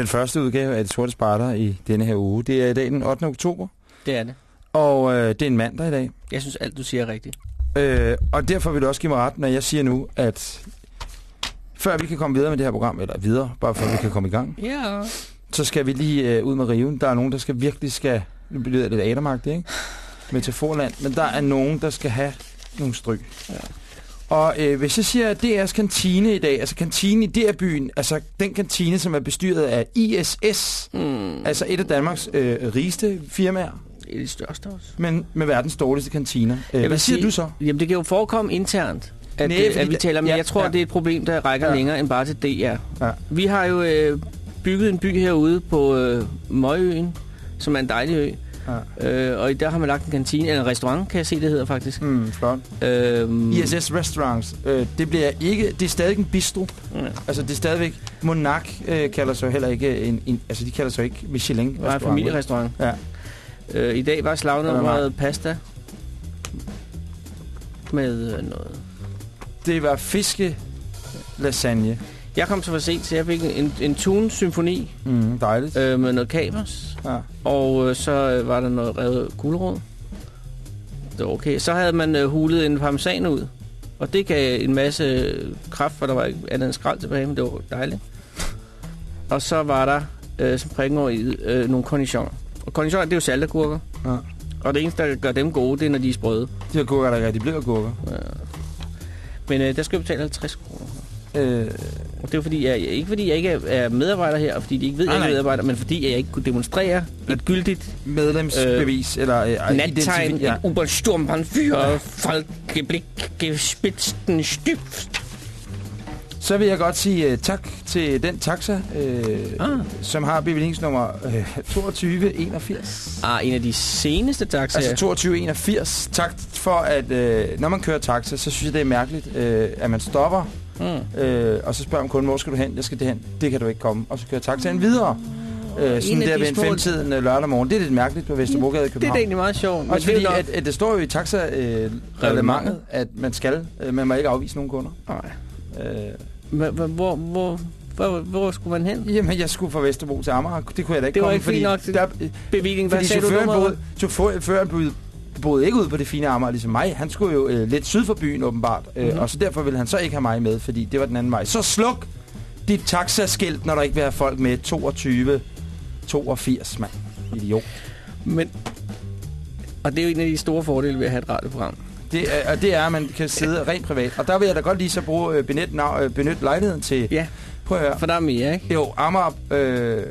den første udgave af Det Sorte Spejder i denne her uge. Det er i dag den 8. oktober, Det er det. og øh, det er en mandag i dag. Jeg synes, alt du siger er rigtigt. Øh, og derfor vil du også give mig ret, når jeg siger nu, at før vi kan komme videre med det her program, eller videre, bare at vi kan komme i gang, Ja. så skal vi lige øh, ud med riven. Der er nogen, der skal virkelig skal, nu bliver det lidt adermagtigt, ikke? Metaforland, men der er nogen, der skal have nogle stryg. Ja. Og øh, hvis jeg siger, at DR's kantine i dag, altså kantine i DR-byen, altså den kantine, som er bestyret af ISS, Hmm. altså et af Danmarks øh, rigeste firmaer, Det er det største også. men med verdens dårligste kantiner. Øh, hvad siger sige- du så? Jamen, det kan jo forekomme internt, at, Næh, Nej, fordi at vi taler, men ja, jeg tror, ja. det er et problem, der rækker ja. længere end bare til DR. Ja. Vi har jo øh, bygget en by herude på øh, Møgøen, som er en dejlig ø. Ja. Øh, og der har man lagt en kantine, eller en restaurant, kan jeg se, det hedder faktisk. Mm, flot. Øhm, ISS Restaurants, øh, det bliver ikke, det er stadig en bistro. Ja. Altså det er stadigvæk, Monarch øh, kalder sig heller ikke en, en, altså de kalder sig ikke Michelin en familierestaurant. Ja. Øh, I dag var er slagnummeret pasta med noget. Det var fiske lasagne. Jeg kom så for sent, så jeg fik en, en tune-symfoni Mm, dejligt. øh, med noget kapers. Ja. Og øh, så øh, var der noget revet gulerod. Det var okay. Så havde man øh, hulet en parmesan ud. Og det gav en masse øh, kraft, for der var ikke andet end skrald tilbage, men det var dejligt. Og så var der, øh, som prikken over i, øh, nogle cornichon. Og cornichon, det er jo saltagurker. Ja. Og det eneste, der gør dem gode, det er, når de er sprøde. De her gurker, der er rigtig bløde gurker. Men øh, der skal jeg betale 50 kroner. Øh, det er fordi, jeg, ikke fordi jeg ikke er- er medarbejder her, og fordi de ikke ved, at jeg er medarbejder, men fordi jeg ikke kunne demonstrere et gyldigt medlemsbevis, øh, eller øh, Nattegn, ja. Obersturmband für Falkeblick gespitzten Stift. Så vil jeg godt sige uh, tak til den taxa, uh, Ah. som har bevillingsnummer uh, 2281. Ah, en af de seneste taxaer. Altså 2281. Tak for, at uh, når man kører taxa, så synes jeg, det er mærkeligt, uh, at man stopper, mm. uh, og så spørger man kunden, hvor skal du hen? Jeg skal det hen. Det kan du ikke komme. Og så kører taxaen videre. Uh, sådan af der de ved en femtiden uh, lørdag morgen. Det er lidt mærkeligt på Vesterbrogade i Det er København. da egentlig meget sjovt. Også det fordi, nok- at, at det står jo i taxa-reglementet, at man skal, øh, man må ikke afvise nogen kunder. Nej. Øh, Hvor, hvor, hvor, hvor, skulle man hen? jamen, jeg skulle fra Vesterbro til Amager. Det kunne jeg da ikke Det var komme, ikke fint nok der, Bevilling, hvad fordi sagde du chaufføren boede, chaufføren boede ikke ud på det fine Amager, ligesom mig. Han skulle jo øh, lidt syd for byen, åbenbart. Øh, Mhm. og så derfor ville han så ikke have mig med, fordi det var den anden vej. Så sluk dit taxaskilt, når der ikke vil have folk med 22 82, mand. Idiot. Men, og det er jo en af de store fordele ved at have et radioprogram. Det er, og det er, at man kan sidde rent privat. Og der vil jeg da godt lige så bruge øh, benytte, nav, øh, benytte lejligheden til... Ja, Prøv at høre. for der er mere, ikke? Jo, Amager, øh,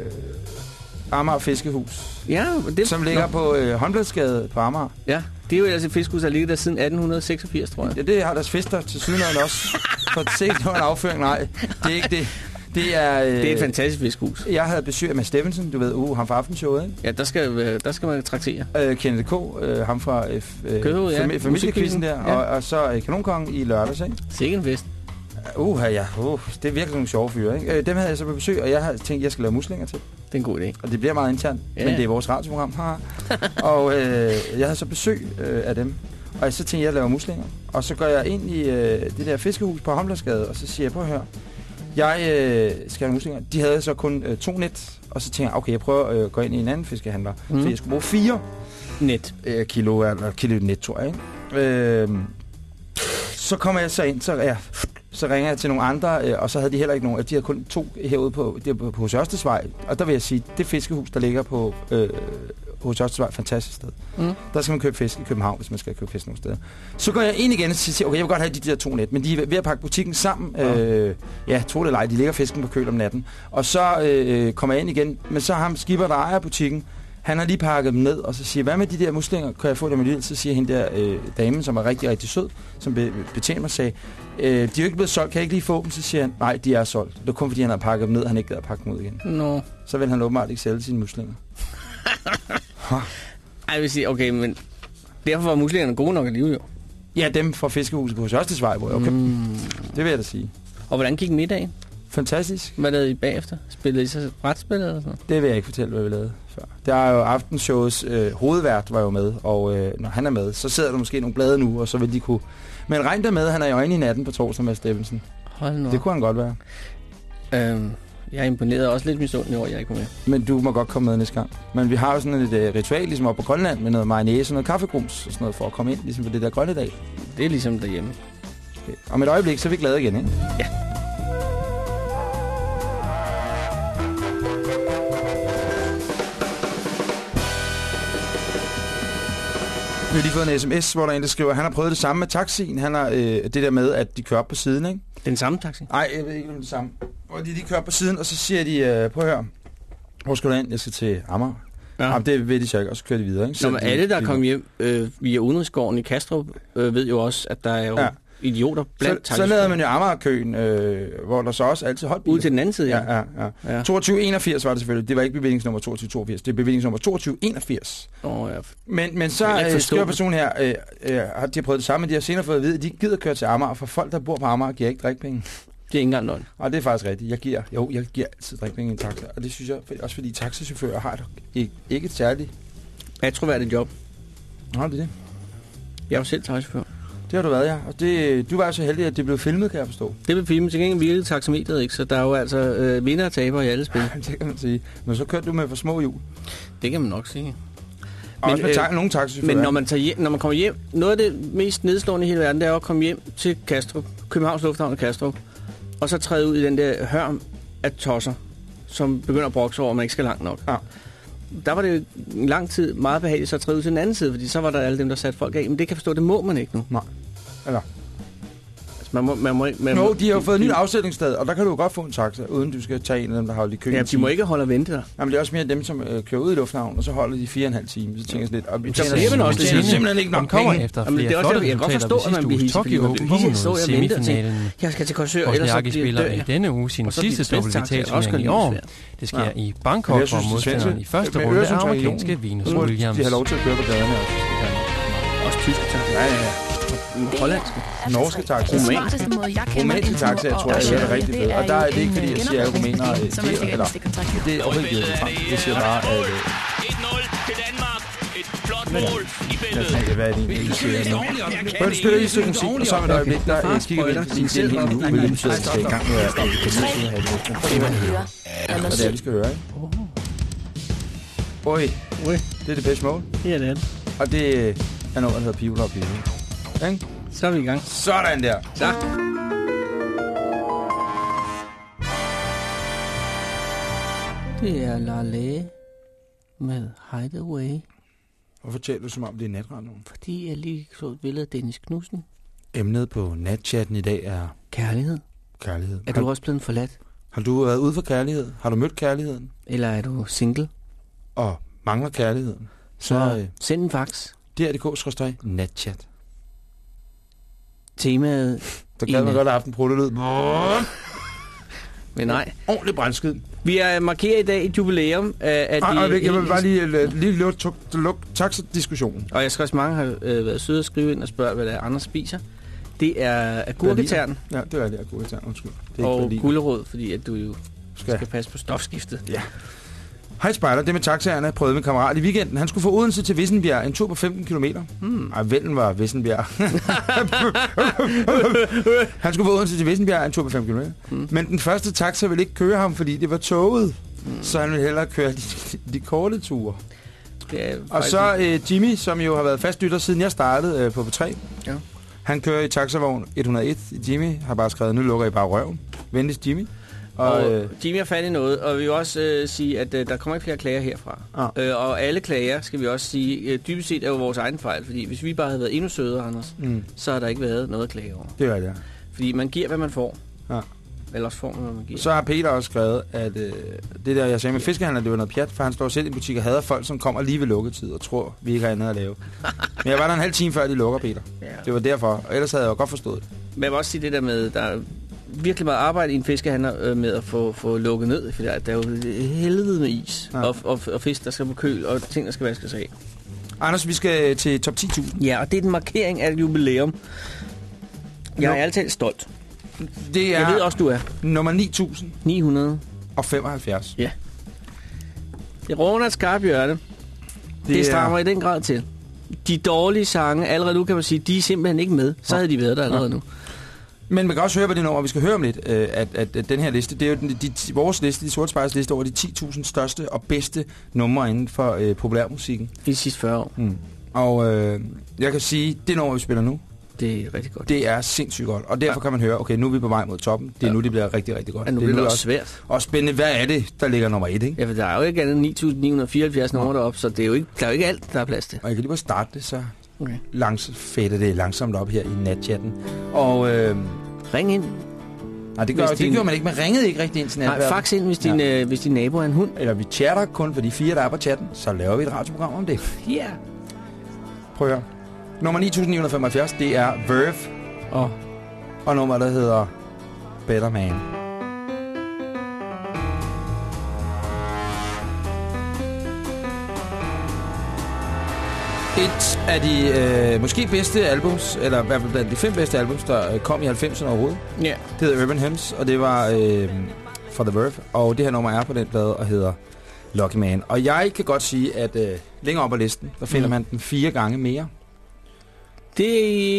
Amager Fiskehus, Ja, det, som ligger Nå, på øh, Håndbladsgade på Amager. Ja, det er jo ellers et fiskhus, der ligger der siden 1886, tror jeg. Ja, det har deres fester til sydlandet også. For at se, det var en afføring. Nej, det er ikke det. Det er... Øh, Det er et fantastisk fiskhus. Jeg havde besøg af Mads Steffensen, du ved, uh, ham fra Aftenshowet, ikke? Ja, der skal, øh, der skal man traktere. Øh, Kenneth K., øh, ham fra øh, øh, Kødhoved, ja. fami- familiekvisten der, Ja. og, og så øh, Kanonkongen i lørdags, ikke? Sikke en fest. Uh, ja, uh, det er virkelig nogle sjove fyre, ikke? Øh, dem havde jeg så på besøg, og jeg havde tænkt, jeg skal lave muslinger til. Det er en god idé. Og det bliver meget internt, ja. Men det er vores radioprogram. og øh, jeg havde så besøg øh, af dem. Og så tænkte jeg, at jeg laver muslinger. Og så går jeg ind i øh, det der fiskehus på Hamlersgade, og så siger jeg, prøv at høre. Jeg øh, skal have muslinger. De havde så kun øh, to net. Og så tænker jeg, okay, jeg prøver at øh, gå ind i en anden fiskehandler. Mm. Mm. For jeg skulle bruge fire Net. øh, kilo, eller kilo net, tror jeg. Ikke? Øh, så kommer jeg så ind, så jeg Så ringer jeg til nogle andre, øh, og så havde de heller ikke nogen. De havde kun to herude på, det på, på hos Ørstesvej. Og der vil jeg sige, det fiskehus, der ligger på øh, hos Ørstesvej, fantastisk sted. Mm. Der skal man købe fisk i København, hvis man skal købe fisk nogle steder. Så går jeg ind igen og siger, okay, jeg vil godt have de der to net, men de er ved at pakke butikken sammen. Ja. Øh, ja, tro det eller ej, de ligger fisken på køl om natten. Og så øh, kommer jeg ind igen, men så har ham skipper, der ejer butikken, han har lige pakket dem ned, og så siger, hvad med de der muslinger, kan jeg få dem alligevel? Så siger hende der øh, dame, som er rigtig, rigtig sød, som be, betjener mig, sagde, øh, de er jo ikke blevet solgt, kan jeg ikke lige få dem? Så siger han, nej, de er solgt. Det var kun fordi, han har pakket dem ned, han ikke gad at pakke dem ud igen. Nå. Så vil han åbenbart ikke sælge sine muslinger. Ej, jeg vil sige, okay, men derfor var muslingerne gode nok alligevel jo. Ja, dem fra fiskehuset på jeg købte dem. Mm. Det vil jeg da sige. Og hvordan gik middagen? Fantastisk. Hvad lavede I bagefter? Spillede I så brætspil eller sådan noget? Det vil jeg ikke fortælle, hvad vi lavede før. Der er jo aftenshows øh, hovedvært var jo med, og øh, når han er med, så sidder der måske nogle blade nu, og så vil de kunne... Men regn der med, han er jo inde i natten på torsdag med Stevenson. Hold nu. Det kunne han godt være. Øhm, jeg er imponeret også lidt misundelig over, at jeg ikke var med. Men du må godt komme med næste gang. Men vi har jo sådan et øh, ritual, ligesom op på Grønland, med noget mayonnaise og noget kaffegrums og sådan noget, for at komme ind, ligesom på det der grønne dag. Det er ligesom derhjemme. Okay. Om et øjeblik, så er vi glade igen, ikke? Ja. Vi har lige fået en sms, hvor der er en, der skriver, at han har prøvet det samme med taxien. Han har øh, det der med, at de kører op på siden, ikke? Den samme taxi? Nej, jeg ved ikke, om det samme. Hvor de lige kører op på siden, og så siger de, øh, prøv at høre, hvor skal du hen? Jeg skal til Amager. Ja. Jamen, det ved de så ikke, og så kører de videre, ikke? Nå, men de- alle, der de- kom hjem øh, via Udenrigsgården i Kastrup, øh, ved jo også, at der er jo Ja. Idioter blandt så, så lavede man jo Amagerkøen, øh, hvor der så også altid holdt biler. Ud til den anden side, ja. Ja, ja, ja. ja. 2281 var det selvfølgelig. Det var ikke bevillingsnummer 2282. Det er bevillingsnummer 2281. Oh, ja. Men, men så Jeg øh, det. personen her, øh, øh, har de har prøvet det samme, men de har senere fået at vide, at de gider køre til Amager, for folk, der bor på Amager, giver ikke drikpenge. Det er ikke engang løgn. Og det er faktisk rigtigt. Jeg giver, jo, jeg giver altid drikpenge i en taxa. Og det synes jeg, også fordi taxachauffører har et, ikke, et særligt... Atroværdigt job. Nå, det er det. Jeg er jo selv taxichauffør. Det har du været, ja. Og det, du var så heldig, at det blev filmet, kan jeg forstå. Det vil filme til gengæld virkelig taxameteret, ikke? Så der er jo altså øh, vinder og taber i alle spil. det kan man sige. Men så kørte du med for små hjul. Det kan man nok sige. Og Men, også med øh, nogle taxachauffører. Men når man, tager hjem, når man kommer hjem, noget af det mest nedslående i hele verden, det er at komme hjem til Kastrup, Københavns Lufthavn Kastrup, og så træde ud i den der hørm af tosser, som begynder at brokse over, at man ikke skal langt nok. Ja. Der var det jo en lang tid meget behageligt så at træde ud til den anden side, fordi så var der alle dem, der satte folk af. Men det kan jeg forstå, det må man ikke nu. Nej. Eller? Altså, man må, man må, man Nå, må, de har jo fået et nyt afsætningssted, og der kan du jo godt få en taxa, uden du skal tage en af dem, der har i køen. Ja, de må ikke holde og vente der. Jamen, det er også mere dem, som øh, kører ud i lufthavnen, og så holder de fire og en halv time. Så tænker jeg lidt, og vi tjener, man også vi lidt tjener simpelthen ikke nok kommer penge. efter Jamen, det er også jeg kan godt forstå, at man bliver hisset, fordi man bliver hisset, så jeg venter og tænker, semifinalen Jeg skal til Korsør, ellers så bliver spiller i denne uge sin sidste det WTA-turnering i år. Det sker i Bangkok, hvor det er modstanderen i første runde er amerikanske Venus Williams. De har lov til at køre på gaderne også. Også tyske taxa. Ja, ja, ja. Hollandske. Norske taxa. Den smarteste måde, jeg kender Romanske den taxa, jeg jeg og er rigtig det fed. Og der er det ikke, fordi jeg siger, at rumænere øh, man giver, eller det er overhovedet ikke det frem. Det siger bare, at... øh, 1-0 til Danmark. Et flot mål i Jeg billedet. tænker, hvad er det egentlig, vi siger nu? Men vi spiller lige et stykke musik, og så om et øjeblik, der øh, kigger vi ind, det er en helt ny Williams, der skal i gang med at øh, komme til at have det. Men prøv lige at høre, hvad det er, vi skal høre, ikke? Oj, Ui, det er det bedste mål. her er det. Og det er noget, der hedder People og People. Ikke? Så er vi i gang. Sådan der. Så. Det er Lale med Hideaway, Hvorfor taler du som om det er natradioen? fordi jeg lige så et billede af Dennis Knudsen. Emnet på natchatten i dag er Kærlighed. kærlighed. Er har, du også blevet forladt? har du været ude for kærlighed? Har du mødt kærligheden? Eller er du single? Og mangler kærligheden? Så Så øh, send en fax. DR.dk natchat. Temaet, Så gad man godt have haft en pruttelyd. men nej. Ordentlig brændskid. Vi er markerer i dag et jubilæum af, af Ej, de... øjeblik, jeg vil bare lige, øh, lige lukke tuk- luk taxa-diskussionen. Og jeg skal også mange har øh, været søde at skrive ind og spørge, hvad det er, Anders spiser. Det er agurketern Ja, det er det, tage. Undskyld. Det er og gulerod, fordi at du jo Skal. skal passe på stofskiftet. Ja. Hej Spejder, det med taxaerne prøvede min kammerat i weekenden. Han skulle få Odense til Vissenbjerg, en tur på 15 km. Hmm. Ej, vennen var Vissenbjerg. han skulle få Odense til Vissenbjerg, en tur på 5 km. Hmm. Men den første taxa ville ikke køre ham, fordi det var toget. Så han ville hellere køre de, de korte ture. Og så øh, Jimmy, som jo har været fast lytter siden jeg startede øh, på P3. Ja. Han kører i taxavogn 101. Jimmy har bare skrevet, nu lukker I bare røven. Venligst Jimmy. Og, Og øh, Jimmy har fat i noget, og vi vil også øh, sige, at øh, der kommer ikke flere klager herfra. Ah. Øh, og alle klager, skal vi også sige, øh, dybest set er jo vores egen fejl, fordi hvis vi bare havde været endnu sødere, Anders, mm, så har der ikke været noget at klage over. det er det. Fordi man giver, hvad man får. Ja. Ellers får man, hvad man giver. Så har Peter også skrevet, at øh, det der, jeg sagde med fiskehandler, det var noget pjat, for han står selv i butik og hader folk, som kommer lige ved lukketid og tror, vi ikke har andet at lave. Men jeg var der en halv time før, de lukker, Peter. Ja. Det var derfor. Og ellers havde jeg jo godt forstået det. Men jeg vil også sige det der med, der er virkelig meget arbejde i en fiskehandler øh, med at få, få lukket ned, for der, der er jo helvede med is, Ja. ja. og, og, og fisk, der skal på køl, og ting, der skal vaskes af. Anders, vi skal til top 10.000. Ja, og det er en markering af et jubilæum. Jeg Nå. er altid stolt. Det er Jeg ved også, du er. nummer 975. 9.075. Det runder et skarpt hjørne. Det, det strammer i den grad til. De dårlige sange, allerede nu kan man sige, de er simpelthen ikke med. Så havde de været der allerede Nå. nu. Men man kan også høre på det nummer, vi skal høre om lidt, øh, at, at, at den her liste, det er jo den, de, vores liste, de sorte spejers liste over de 10.000 største og bedste numre inden for øh, populærmusikken. I de sidste 40 år. Mm. Og øh, jeg kan sige, det nummer, vi spiller nu, Det er rigtig godt. det er sindssygt godt. Og derfor Ja. kan man høre, okay, nu er vi på vej mod toppen. Det er Ja. nu, det bliver rigtig, rigtig godt. Ja, nu det er også svært. også spændende. Hvad er det, der ligger nummer et, ikke? Ja, for der er jo ikke andet end 9.974 numre deroppe, så det er jo ikke, der er jo ikke alt, der er plads til. Og jeg kan lige bare starte det, så Okay. langs, fætter det langsomt op her i natchatten. Og øh, Ring ind. nej, det, gør, Hvis det din- gjorde man ikke. Man ringede ikke rigtig ind til Nej, fax ind, hvis din, ja. øh, hvis din nabo er en hund. Eller vi chatter kun for de fire, der er på chatten. Så laver vi et radioprogram om det. Ja. Yeah. Prøv at høre. Nummer 9975, det er Verve. Og Og nummer, der hedder Better Man. Et af de øh, måske bedste albums, eller i hvert fald blandt de fem bedste albums, der øh, kom i 90'erne overhovedet. ja. Det hedder Urban Hymns, og det var øh, for The Verve. Og det her nummer er på den plade og hedder Lucky Man. Og jeg kan godt sige, at øh, længere op ad listen, der finder Mm. man den fire gange mere. Det,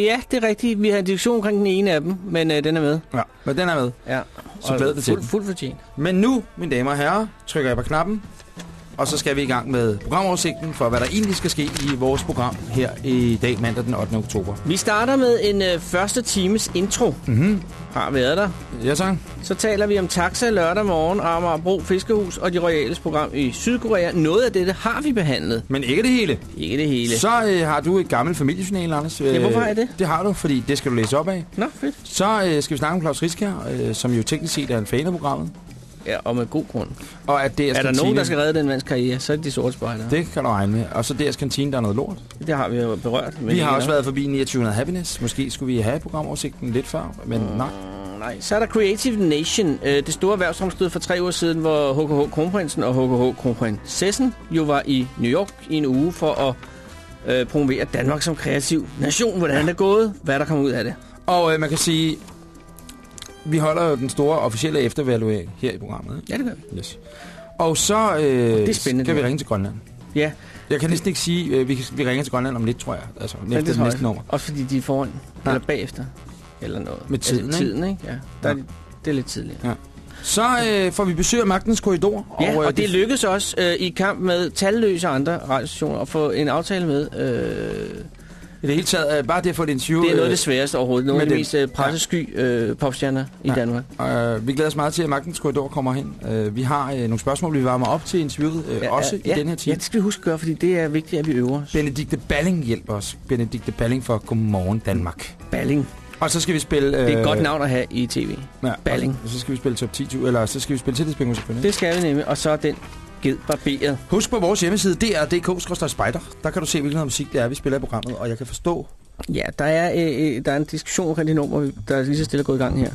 ja, det er rigtigt. Vi har en diskussion omkring den ene af dem, men øh, den er med. Ja, men den er med. Ja. Så glæd dig til fuld. Fuld fortjent. Men nu, mine damer og herrer, trykker jeg på knappen, og så skal vi i gang med programoversigten for, hvad der egentlig skal ske i vores program her i dag, mandag den 8. oktober. Vi starter med en øh, første times intro. Mhm. Har været der. Ja, tak. Så taler vi om taxa lørdag morgen, Amagerbro Fiskehus og de royales program i Sydkorea. Noget af dette har vi behandlet. Men ikke det hele. Ikke det hele. Så øh, har du et gammelt familiejournal, Anders. Ja, hvorfor har jeg det? Det har du, fordi det skal du læse op af. Nå, fedt. Så øh, skal vi snakke om Claus Riskær, øh, som jo teknisk set er en fan af programmet. Ja, og med god grund. Og at det Er der nogen, der skal redde den mands karriere, så er det de sorte spejdere. Det, Det kan du regne med. Og så deres kantine, der er noget lort. det har vi jo berørt. Men Vi har også nok. været forbi 2900 Happiness. Måske skulle vi have programoversigten lidt før, men nej. Mm, Nej, så er der Creative Nation, øh, det store erhvervsfremstød for tre uger siden, hvor HKH Kronprinsen og HKH Kronprinsessen jo var i New York i en uge for at øh, promovere Danmark som kreativ nation. Hvordan det er gået, hvad der kommer ud af det. Og øh, man kan sige, vi holder jo den store officielle eftervaluering her i programmet. Ikke? Ja, det gør vi. Yes. Og så øh, Det er spændende, skal vi det. ringe til Grønland. Ja, Jeg kan næsten ikke sige, øh, vi, kan, vi ringer til Grønland om lidt, tror jeg. Altså, men efter det det næste nummer. Også fordi de er foran, Ja. eller bagefter, eller noget. Med tiden, altså, ikke? tiden, ikke? Ja, der Ja. er, det er lidt tidligere. Så øh, får vi besøg af Magtens Korridor. Ja, og, øh, og det lykkedes også øh, i kamp med talløse andre radiostationer at få en aftale med. Øh, I det hele taget, øh, bare det at få et interview. det er noget af øh, det sværeste overhovedet. Nogle af de mest øh, pressesky øh, popstjerner i Ja. Danmark. Øh, vi glæder os meget til, at Magtens Korridor kommer hen. Øh, vi har øh, nogle spørgsmål, vi varmer op til interviewet, øh, ja, også ja, i den her Ja, time. det skal vi huske at gøre, fordi det er vigtigt, at vi øver os. Benedikte Balling hjælper os. Benedikte Balling for Godmorgen Danmark. Balling. Og så skal vi spille... Øh, Det er et godt navn at have i tv. Ja, Balling. Og så skal vi spille top 10, eller så skal vi spille tillidsbingo selvfølgelig. Det skal vi nemlig, og så den ged barberet. Husk på vores hjemmeside, dr.dk-spider. Der kan du se, hvilken noget musik det er, vi spiller i programmet. Og jeg kan forstå... Ja, der er, øh, øh, der er en diskussion omkring det nummer, der er lige så stille gået i gang her.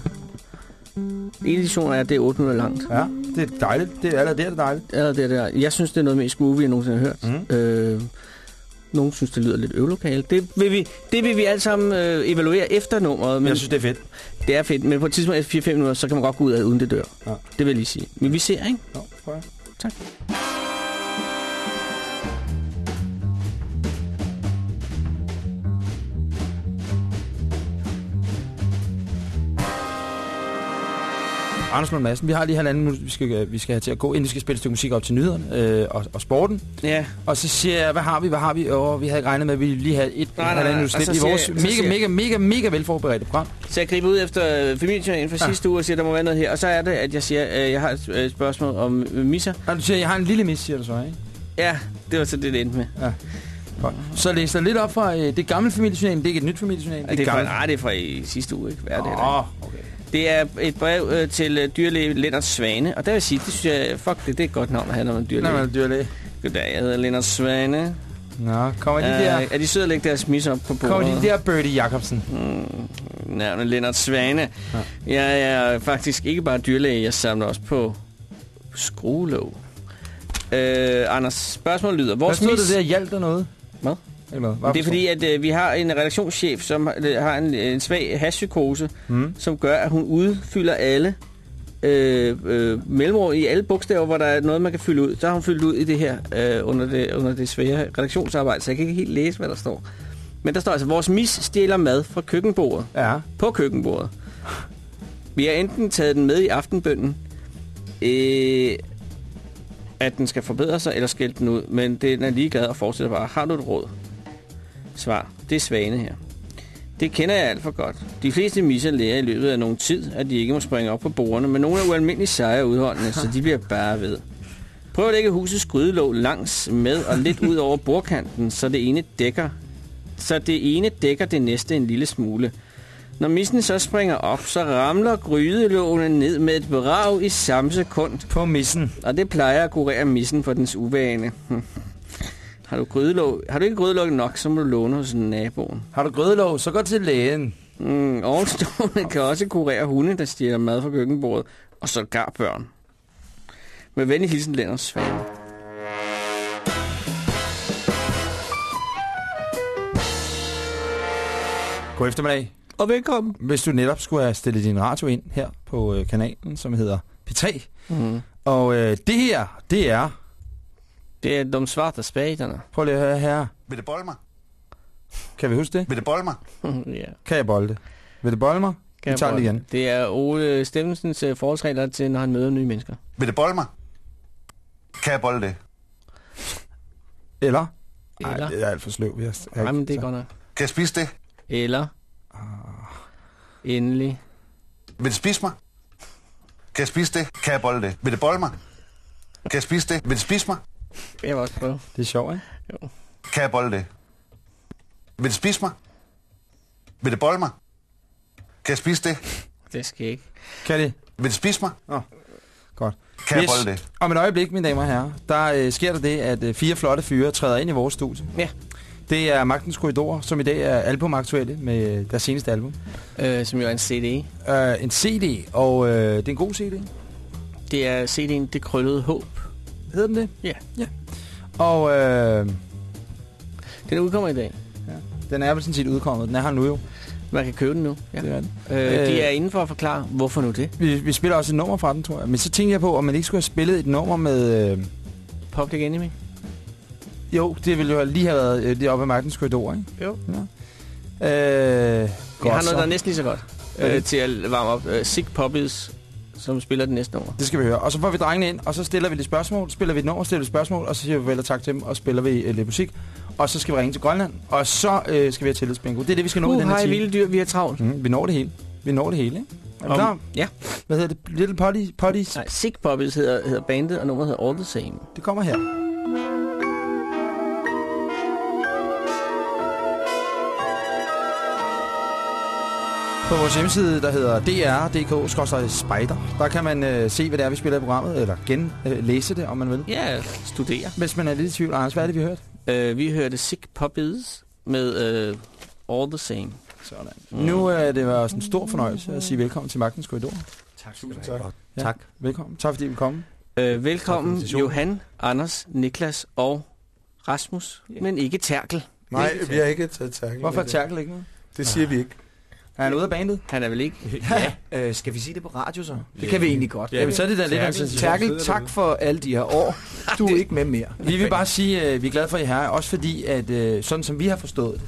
En edition er, at det er 8 minutter langt. Ja, det er dejligt. Det er allerede der, det er dejligt. Eller det der. Jeg synes, det er noget mest groovy, jeg nogensinde har hørt. Mhm. Øh, nogen synes, det lyder lidt øvelokale. Det vil vi, det vil vi alle sammen øh, evaluere efter nummeret. Men jeg synes, det er fedt. det er fedt. Men på et tidspunkt efter 4-5 minutter, så kan man godt gå ud af, uden det dør. Ja. Det vil jeg lige sige. Men vi ser, ikke? Nå, prøv Anders Lund Madsen, vi har lige halvanden minut, vi skal, vi skal have til at gå, inden vi skal spille et stykke musik op til nyhederne øh, og, og sporten. Ja, Og så siger jeg, hvad har vi, hvad har vi? Og vi havde ikke regnet med, at vi lige havde et Nej, halvanden minut slip i vores jeg- mega, mega, mega, mega velforberedte program. så jeg griber ud efter øh, familiejournalen fra Ja. sidste uge og siger, der må være noget her. Og så er det, at jeg siger, at jeg har et øh, spørgsmål om øh, misser. Og du siger, jeg har en lille mis, siger du så, ikke? Ja, det var så det, det endte med. Godt. Så læs dig lidt op fra øh, det gamle familiejournal. Det er ikke et nyt familiejournal. Det, det, er fra, nej, det er fra i sidste uge, ikke? Hvad er det? Åh. Det er et brev øh, til øh, dyrlæge Lennart Svane, og der vil sige, det synes jeg, fuck det, det er et godt navn at have, når man er dyrlæge. Nej, men dyrlæge. Goddag, jeg hedder Lennart Svane. Nå, kommer de Uh, der... er de søde at lægge deres mis op på bordet? Kommer de der Birdie Jacobsen? Mm, navnet Lennart Svane. Ja. Jeg er faktisk ikke bare dyrlæge, jeg samler også på skruelåg. Øh, Anders, spørgsmålet lyder. Hvad Vores stod det der? Hjælp der noget? Hvad? Eller hvad? Det er fordi, at øh, vi har en redaktionschef, som har, øh, har en, en svag hashpsykose, Mm. som gør, at hun udfylder alle øh, øh, mellemrum i alle bogstaver, hvor der er noget, man kan fylde ud. Så har hun fyldt ud i det her øh, under, det, under det svære redaktionsarbejde, så jeg kan ikke helt læse, hvad der står. Men der står altså, vores mis stjæler mad fra køkkenbordet. Ja. På køkkenbordet. Vi har enten taget den med i aftenbønden, øh, at den skal forbedre sig, eller skælde den ud. Men den er ligeglad og fortsætter bare. Har du et råd? Svar. Det er Svane her. Det kender jeg alt for godt. De fleste misser lærer i løbet af nogen tid, at de ikke må springe op på bordene, men nogle er ualmindeligt seje og udholdende, så de bliver bare ved. Prøv at lægge husets grydelåg langs med og lidt ud over bordkanten, så det ene dækker så det ene dækker det næste en lille smule. Når missen så springer op, så ramler grydelågene ned med et brag i samme sekund, På missen. og det plejer at kurere missen for dens uvane. har, du grydelåg, har du ikke grydelåg nok, så må du låne hos naboen. Har du grødelov, så gå til lægen. Mm, ovenstående kan også kurere hunde, der stjæler mad fra køkkenbordet, og så gar børn. Med venlig hilsen, Lennart Svane. God eftermiddag. Og velkommen. Hvis du netop skulle have stillet din radio ind her på øh, kanalen, som hedder P3. Mm. Og øh, det her, det er... Det er de svarte spæderne. Prøv lige at høre her. Vil det bolle mig? Kan vi huske det? Vil det bolle mig? ja. Kan jeg bolde? Vil det bolde mig? Kan Vi tager jeg det igen. Det er Ole Steffensens øh, forholdsregler til, når han møder nye mennesker. Vil det bolle mig? Kan jeg bolle det? Eller? Eller? Nej, det er alt for sløv. Jeg, jeg, Nej, men det er så- godt nok. Kan jeg spise det? Eller? Ah. Endelig. Vil det spise mig? Kan jeg spise det? Kan jeg bolle det? Vil det bolle mig? Kan jeg spise det? Vil det spise mig? Jeg vil også prøve. Det er sjovt, ikke? Jo. Kan jeg bolle det? Vil det spise mig? Vil det bolle mig? Kan jeg spise det? Det skal ikke. Kan det? Vil det spise mig? Godt. Kan jeg Hvis- bolle det? Om et øjeblik, mine damer og herrer, der øh, sker der det, at øh, fire flotte fyre træder ind i vores studie. Ja. Det er Magtens Korridor, som i dag er albumaktuelle med øh, deres seneste album. Øh, som jo er en CD. Uh, en CD, og øh, det er en god CD. Det er CD'en Det Krøllede Håb. Hedder den det? Ja. ja. Og øh, Den udkommer i dag. den er vel sådan set udkommet. Den er her nu jo. Man kan købe den nu. Ja. Det er den. Øh, Øh. de er inde for at forklare, hvorfor nu det. Vi, vi spiller også et nummer fra den, tror jeg. Men så tænkte jeg på, om man ikke skulle have spillet et nummer med... Øh, Public Enemy. jo, det ville jo lige have været øh, det oppe af Magtens Korridor, ikke? Jo. Ja. Øh, Jeg har så. noget, der er næsten lige så godt øh, til at varme op. Øh, Sick Puppies, som spiller det næste nummer. Det skal vi høre. Og så får vi drengene ind, og så stiller vi lidt spørgsmål. Spiller vi et nummer, stiller vi et spørgsmål, og så siger vi vel og tak til dem, og spiller vi øh, lidt musik. Og så skal vi ringe til Grønland, og så øh, skal vi have tillidsbingo. Det er det, vi skal nå i Uh, den her time. vilde dyr, vi har travlt. Mm, vi når det hele. Vi når det hele, ikke? Er Om- klar? Ja. Hvad hedder det? Little Potty, Potties? Nej, Sick Puppies hedder, hedder bandet, og nummeret hedder All The Same. Det kommer her. På vores hjemmeside, der hedder dr.dk-spider, der kan man øh, se, hvad det er, vi spiller i programmet, eller genlæse øh, det, om man vil. Ja, studere. Hvis man er lidt i tvivl, Anders, hvad er det, vi har hørt? Øh, vi hørte Sick Puppies med øh, All The Same. Sådan. Mm. Nu er det været en stor fornøjelse at sige velkommen til Magtens Korridor. Tak. Tusind tak. Ja. Tak. Velkommen. Tak fordi I vil komme. Øh, velkommen. Johan, Anders, Niklas og Rasmus, Ja. men ikke Terkel. Nej, vi har ikke taget tackle. Hvorfor er med det. Terkel ikke noget? Det siger vi ikke. Er han ude af bandet? Han er vel ikke? Ja, øh, skal vi sige det på radio så? Det kan vi egentlig godt. Ja, så er det da lidt af en sensation. Terkel, tak for alle de her år. Du er ikke med mere. Vi vil bare sige, at vi er glade for, at I er her, også fordi, at øh, sådan som vi har forstået det,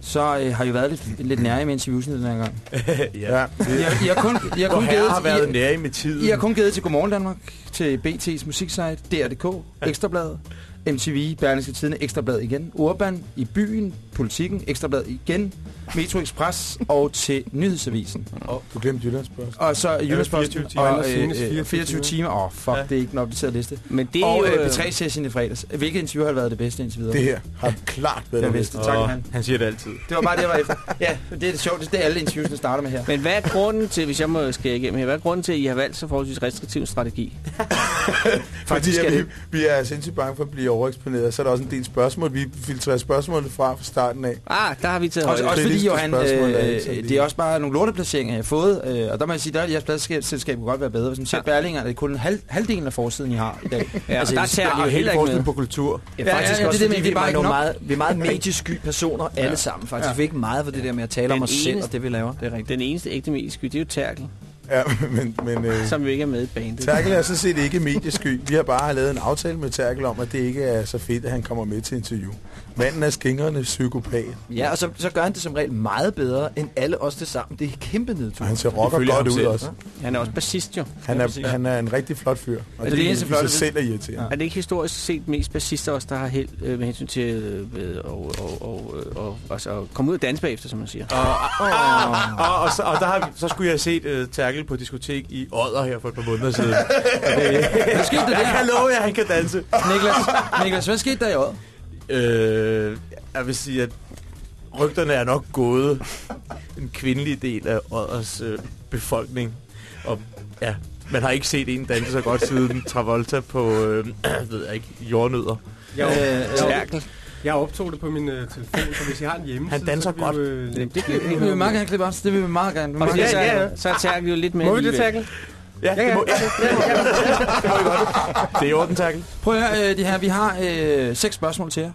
så øh, har I været lidt, lidt nære med interviewsene den her gang. ja. I har, I har kun, I har kun givet, har været I, nære med tiden. I har kun givet til Godmorgen Danmark, til BT's musiksite, DR.dk, Ekstrabladet, MTV, Berlingske Tidene, Ekstrabladet igen, Urban, I Byen, Politikken, Ekstrabladet igen, Metro Express og til Nyhedsavisen. Oh, du glemte Jyllandsposten. Og så Jyllandsposten 24 timer. og øh, Senest øh, 24 24 timer. Åh, oh, fuck, Ja. det er ikke en opdateret liste. Men det er Og jo... øh, øh, P3-session i fredags. Hvilket interview har været det bedste indtil videre? Det her har klart været Jeg det bedste. Tak, han. han siger det altid. Det var bare det, jeg var efter. Ja, det er det sjovt. Det er alle interviewsene starter med her. Men hvad er grunden til, hvis jeg må skære igennem her, hvad er grunden til, at I har valgt så forholdsvis restriktiv en strategi? Fordi Faktisk er at vi, vi er sindssygt bange for at blive overeksponeret. Så er der også en del spørgsmål. Vi filtrerer spørgsmålene fra fra starten af. Ah, der har vi taget Også, højde. også fordi, Johan, er øh, sådan det er også bare nogle lorteplaceringer, jeg har fået. Øh, og der må jeg sige, at jeres pladselskab kunne godt være bedre. Hvis man ser Ja. Berlinger, er det kun halv, halvdelen af forsiden, I har i dag. Ja, altså, der tager der de jo er heller ikke med. på kultur. Ja, Ja, faktisk ja, ja, også, det er det, fordi vi, det er bare er ikke nogle nok. meget, vi er meget mediesky personer alle sammen. Faktisk. Ja. Vi er ikke meget for det der med at tale om os selv og det, vi laver. Det er rigtigt. Den eneste ægte mediesky, det er jo Terkel, Ja, men, men øh, som jo ikke er med i bandet. Terkel er så set ikke mediesky. Vi har bare lavet en aftale med Terkel om, at det ikke er så fedt, at han kommer med til interview. Manden er skingrende psykopat, Ja, og så, så gør han det som regel meget bedre end alle os til sammen. Det er kæmpe nedtur. og han ser rocker godt ud selv. også. Han er også bassist jo. Han er, han er en rigtig flot fyr. Og det det, det er i sig ved- selv er irriterende. Ja. Er det ikke historisk set mest bassister også, der har held øh, med hensyn til øh, ved, og, og, og, og, og, altså, at komme ud og danse bagefter, som man siger? Og, og, så, og der har så skulle jeg have set uh, Terkel på diskotek i Odder her for et par måneder siden. Og det, Hvad skete der jeg kan love jer, at han kan danse. Niklas, Niklas, hvad skete der i år? Øh, jeg vil sige, at rygterne er nok gået en kvindelig del af Odders øh, befolkning. Og ja, man har ikke set en danse så godt siden Travolta på, øh, ved jeg ikke, jordnødder. Øh, øh. Jeg optog det på min øh, telefon, så hvis I har en hjemmeside... Han danser så kan vi jo, øh, Det, det, det vil vi meget gerne klippe også. Det vil vi meget gerne. Vi meget gerne. ja, ja. så er Terkel jo lidt mere Må vi det, alligevel. Terkel? Ja, det må, ja, ja, ja, ja, det må I godt. Det er i orden, Terkel. Prøv at høre, øh, de her, vi har øh, seks spørgsmål til jer.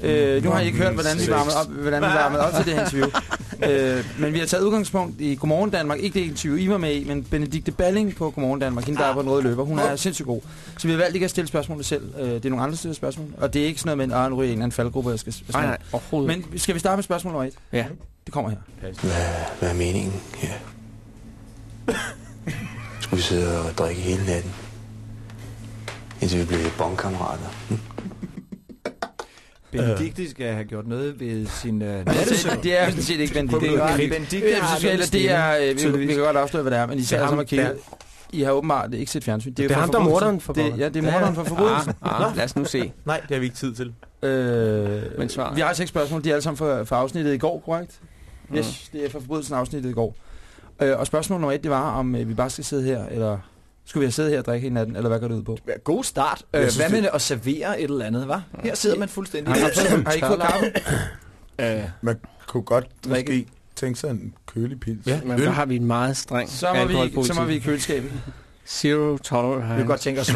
Øh, nu har I ikke hørt, hvordan vi varmede op, hvordan vi varmede op til det her interview. øh, men vi har taget udgangspunkt i Godmorgen Danmark. Ikke det interview, I var med i, men Benedikte Balling på Godmorgen Danmark. Hende, der er på den røde løber. Hun er sindssygt god. Så vi har valgt ikke at stille spørgsmålet selv. Øh, det er nogle andre stille spørgsmål. Og det er ikke sådan noget med, at nu ryger en eller anden faldgruppe, jeg skal Nej, nej, overhovedet. Men, Men skal vi starte med spørgsmål nummer et? ja. Det kommer her. Hvad, hvad er meningen her? Skulle vi sidde og drikke hele natten? Indtil vi blev bondkammerater. Hm? Benedikte skal have gjort noget ved sin uh, Det, nattesøvn. det er sådan set ikke Benedikte. Det er Det, Benedikte det, det, det, det er, øh, vi, vi kan godt afsløre, hvad det er, men I ham, sammen og kigger. der- I har åbenbart ikke set fjernsyn. Det er for ham, der er morderen for det. Ja, det er morderen for forbrydelsen. Ah, ah, lad os nu se. Nej, det har vi ikke tid til. Øh, Men svar. Vi har seks spørgsmål. De er alle sammen for, for afsnittet i går, korrekt? Yes, det er for forbrydelsen afsnittet i går. Øh, og spørgsmål nummer et, det var, om øh, vi bare skal sidde her, eller skulle vi have siddet her og drikke hele natten, eller hvad går det ud på? Ja, God start. Øh, synes, hvad med at servere et eller andet, var? Her sidder man fuldstændig... Har, har, har I ikke fået kaffe? Øh, Man kunne godt Drikke. måske tænke sig en kølig pils. Ja. Men der har vi en meget streng Så må, vi, så må vi i køleskabet. Zero tolerance. vi kan godt tænke os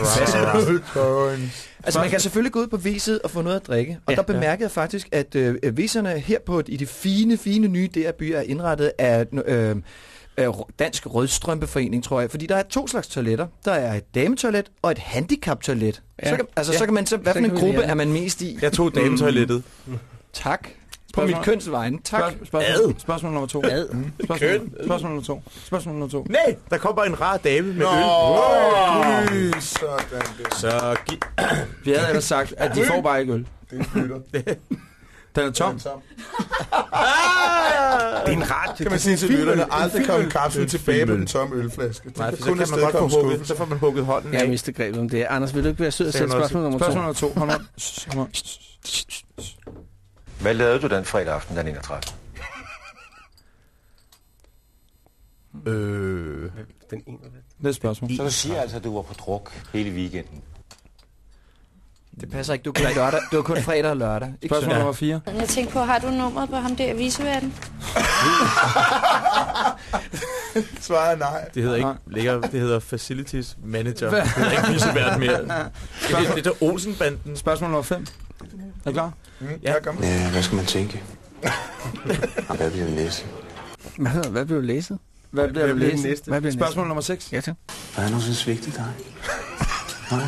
Altså, man kan selvfølgelig gå ud på viset og få noget at drikke. Og Ja, der bemærkede jeg faktisk, at øh, viserne her på i det fine, fine nye DR-by er indrettet af øh, øh, Dansk Rødstrømpeforening, tror jeg. Fordi der er to slags toiletter. Der er et dametoilet og et handicaptoilet. Ja. Så kan, altså, Ja. så kan man så, hvad for en gruppe er man mest i? Jeg tog dametoilettet. Tak. På mit køns vegne. Tak. Spørgsmål, spørgsmål, spørgsmål nummer to. Ad. Spørgsmål, spørgsmål nummer to. Spørgsmål nummer to. Nej, der kom bare en rar dame med Nå, øl. øj, sådan der. Så gi- Vi havde ellers sagt, at de får bare ikke øl. Det er flytter. Den er tom. det er en rar... Kan man sige til lytterne, aldrig komme kapslen er tilbage på den tomme ølflaske. Det Nej, for så kan man godt få hugget, så får man hugget hånden Jeg af. mistet grebet om det. Anders, vil du ikke være sød og sætte spørgsmål nummer to? Spørgsmål nummer to. Kom. Kom her. Hvad lavede du den fredag aften den 31? Øh... Den ene. Næste spørgsmål. Så du siger altså, at du var på druk hele weekenden. Det passer ikke. Du kun lørdag. Det var kun fredag og lørdag. Ikke Spørgsmål nummer fire. Jeg tænkte på, har du nummeret på ham der viseverden? Svaret er nej. Det hedder ikke ligger, det hedder Facilities Manager. Det hedder ikke visevært mere. Det, er- det er Olsenbanden. Spørgsmål nummer fem. Er I klar? Mm, ja, kom. Ja, hvad skal man tænke? Og hvad bliver det næste? Hvad, hvad blev læset? Hvad bliver Hvad det bliver læst? den næste? Hvad blev Spørgsmål nummer 6. Ja, tak. Har jeg nogensinde svigtet dig? Nej.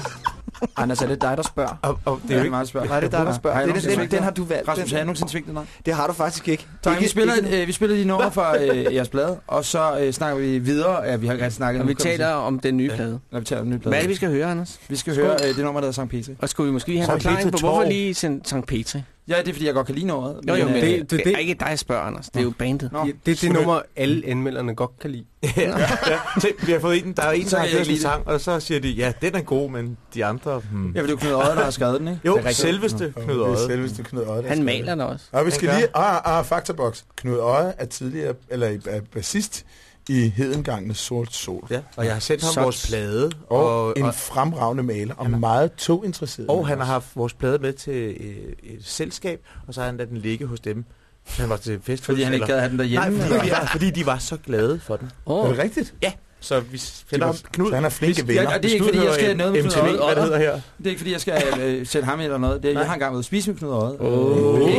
Anders, er det dig, der spørger? Og, og det er Ja, jo ikke... meget spørg. Nej, det er dig, der spørger. Er den, svigtet den har du valgt. Rasmus, Den- har jeg nogensinde svigtet dig? Det har du faktisk ikke. Tak, Ikke- vi spiller, ikke- øh, vi spiller de numre fra øh, jeres blad, og så øh, snakker vi videre. Ja, vi har ikke snakket Og nu, vi taler om den nye plade. Når vi taler om den nye plade. Hvad er det, vi skal høre, Anders? Vi skal høre øh, det nummer, der hedder Sankt Peter. Og skulle vi måske have en forklaring Petri på, hvorfor lige Sankt Petri? Ja, det er, fordi jeg godt kan lide noget. Jo, jo, men øh, det, det- det, det- er ikke dig, jeg spørger, Anders. Det er jo bandet. Nå. Ja, det er det nummer, alle anmelderne godt kan lide. ja, ja. Se, vi har fået en, der er en, Så der har en sang, og så siger de, ja, den er god, men de andre... Hmm. Ja, for det er jo Knud Øje, der har skrevet den, ikke? Jo, Det er selveste Knud Det er selveste Knud der Han maler den også. Og vi skal lige... Ah, ah, faktaboks. Knud Øje er tidligere, eller er bassist i Hedengangenes Sort Sol. Ja, og jeg har sendt ham Sots. vores plade, Og, og, en og, fremragende maler, og meget toginteresseret. og han har haft vores plade med til øh, et selskab, og så har han ladet den ligge hos dem. Han var til fest. Fordi han ikke gad have den derhjemme. Nej, fordi, ja, fordi de var så glade for den. Er Åh, det rigtigt? Ja, så vi sender ham Knud. Så han har flinke venner. Ja, det er ikke, fordi jeg skal have noget med MTV, Knud hvad det hedder her. Det er ikke, fordi jeg skal øh, sætte ham eller noget. Det er, jeg har engang været spise med Knud Øje. Åh. Ikke,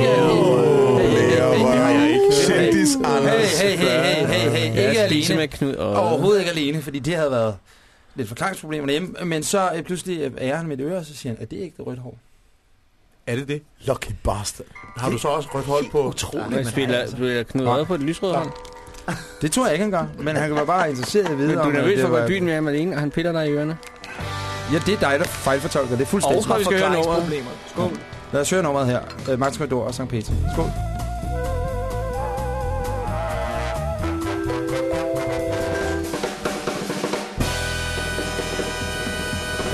Det har jeg ikke. Kendis Hey, Anders. hey, hey, hey, hey, hey. jeg Ikke alene. med Knud og... Overhovedet ikke alene, fordi det havde været lidt forklaringsproblemer derhjemme. Men så øh, pludselig er han mit øre, og så siger han, at det er ikke det rødt hår. Er det det? Lucky bastard. Har du så også rødt hold på? Utroligt. Men spiller, spiller Knud Øje på et lysrødt hold? Det tror jeg ikke engang, men han var bare interesseret i at vide, Men du er nervøs det for at være i byen med ham alene, og han piller dig i ørerne. Ja, det er dig, der fejlfortolker det er fuldstændig. Og så vi skal høre nummeret. Skål. Lad os høre nummeret her. Øh, Max Corridor og St. Peter. Skål.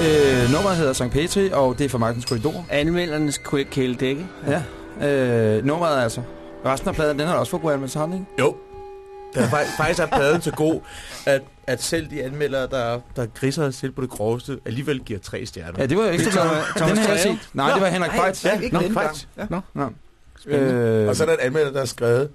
Øh, nummeret hedder St. Petri, og det er fra Magtens Korridor. Anmeldernes kæledække. Ja. Øh, nummeret er altså. Resten af pladen, den har også fået god anmeldelse, ikke? Jo. Der er faktisk, faktisk er pladen så god, at, at selv de anmeldere, der, der griser os til på det groveste, alligevel giver tre stjerner. Ja, det var jo ikke Det så. Thomas Den har jeg set. Nej, det var Henrik Feitz. Ja, ikke Nå, faktisk. Ja. Nå. Spændende. Øh, Og så er der en anmelder, der har skrevet,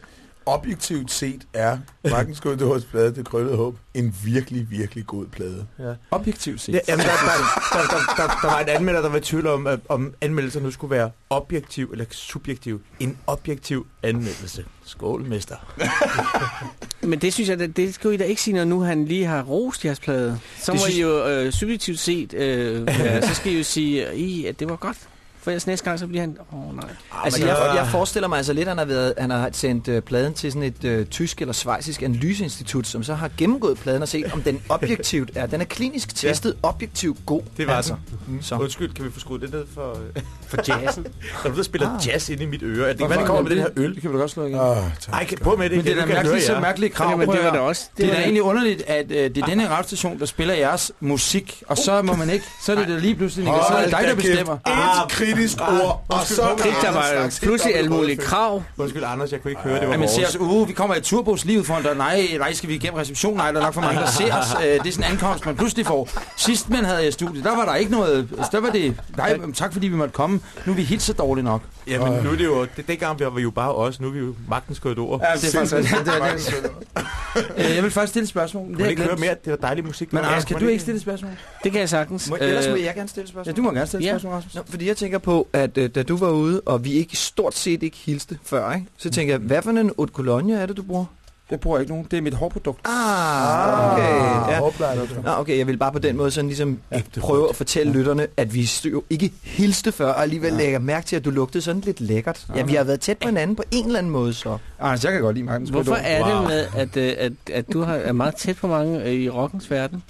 objektivt set er Markens Korridors plade, Det Krøllede Håb, en virkelig, virkelig god plade. Ja. objektivt set. Ja, jamen, der, der, der, der, der, der var en anmelder, der var i tvivl om, at, om anmeldelser nu skulle være objektiv eller subjektiv. En objektiv anmeldelse. Skål, mester. Men det synes jeg, det, det skal I da ikke sige, når nu han lige har rost jeres plade. Så Det må synes- I jo øh, subjektivt set, øh, ja, så skal I jo sige, I, at det var godt. For ellers næste gang, så bliver han, åh oh, nej. Altså, men jeg, jeg forestiller mig altså lidt, at han har, været, han har sendt øh, pladen til sådan et øh, tysk eller svejsisk analyseinstitut, som så har gennemgået pladen og set, om den objektivt er. Den er klinisk testet objektivt god. Det var altså. den. Så. Undskyld, kan vi få skruet det ned for... øh, For jazzen. Der er der spiller Ah. jazz ind i mit øre. Det være, det kommer med den her øl. Det kan vi da godt slå igen. Tak. Ej, kan, prøv med det Men det er da mærkeligt, så mærkeligt krav. Jamen, det var da også. Det er da egentlig underligt, at øh, det er denne radiostation, der spiller jeres musik, og så må man ikke, så er det da lige pludselig, så er det dig, der bestemmer. Et kritisk ord, og så Det, der var pludselig alle mulige krav. Undskyld, Anders, jeg kunne ikke høre, det var Jamen, ser vores. os, uh, vi kommer i ud foran dig. Nej, nej, skal vi igennem reception? Nej, der er nok for mange, der ser os. Øh, det er sådan en ankomst, man pludselig får. Sidst man havde i studiet, der var der ikke noget. Altså, der var det, nej, tak fordi vi måtte komme. Nu er vi helt så dårligt nok. Jamen, nu er det jo... Det, dengang var vi jo bare os. Nu er vi jo magtens korridor. Ja, det er faktisk det, det, det, øh, Jeg vil først stille et spørgsmål. Kan Det jeg ikke høre mere? Det var dejlig musik. Men Anders, kan du ikke stille et spørgsmål? Det kan jeg sagtens. Må, ellers må Øh, jeg gerne stille et spørgsmål. Ja, du må gerne stille et Ja. spørgsmål, Rasmus. Nå, fordi jeg tænker på, at øh, da du var ude, og vi ikke stort set ikke hilste før, ikke? så tænker jeg, hvad for en eau de cologne er det, du bruger? Det bruger jeg ikke nogen. Det er mit hårprodukt. Ah, okay. Ja. Hårplejer du. Nå, okay, jeg vil bare på den måde sådan ligesom prøve at fortælle lytterne, at vi jo ikke hilste før, og alligevel lægger mærke til, at du lugtede sådan lidt lækkert. Ja, vi har været tæt på hinanden på en eller anden måde, så. Anders, jeg kan godt lide Martins Hvorfor er det med, at, øh, at, at du har, er meget tæt på mange øh, i rockens verden?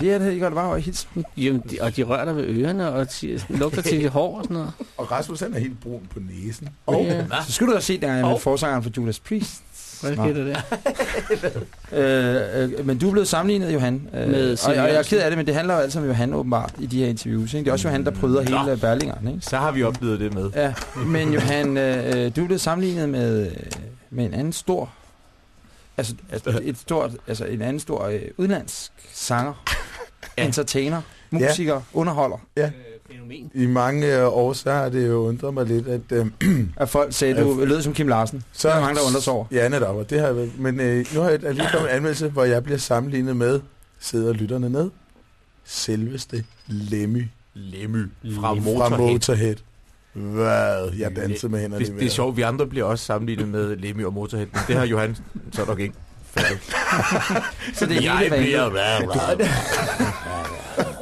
Det er det ikke godt, det var jo hils. Jamen, de, og de rører dig ved ørerne, og lugter til dit hår og sådan noget. Og Rasmus, han er helt brun på næsen. Og Ja. så skulle du have set, jeg med Og- forsangeren for Judas Priest. Hvad sker der der? Øh, øh, men du er blevet sammenlignet, Johan. Øh, Med og, og jeg er ked af det, men det handler jo altid om Johan åbenbart i de her interviews. Ikke? Det er også Johan, der pryder hele Berlingeren. Ikke? Så har vi oplevet det med. Ja, men Johan, øh, øh, du er blevet sammenlignet med, øh, med en anden stor, altså, altså et stort, altså en anden stor øh, udenlandsk sanger. Entertainer, musiker, underholder. Fænomen. I mange øh, år, så har det jo undret mig lidt, at... Øh, At folk sagde, at du lød som Kim Larsen. Så er der mange, der undrer sig over. Ja, netop, og det har jeg vel. Men øh, nu har jeg lige kommet en anmeldelse, hvor jeg bliver sammenlignet med, sidder lytterne ned, selveste Lemmy Lemmy fra fra Motorhead. Motorhead. Hvad? Jeg dansede med hænderne Det, det er sjovt, vi andre bliver også sammenlignet med Lemmy og Motorhead, men det har Johan så nok ikke. Så det er hele Jeg vandet. bliver...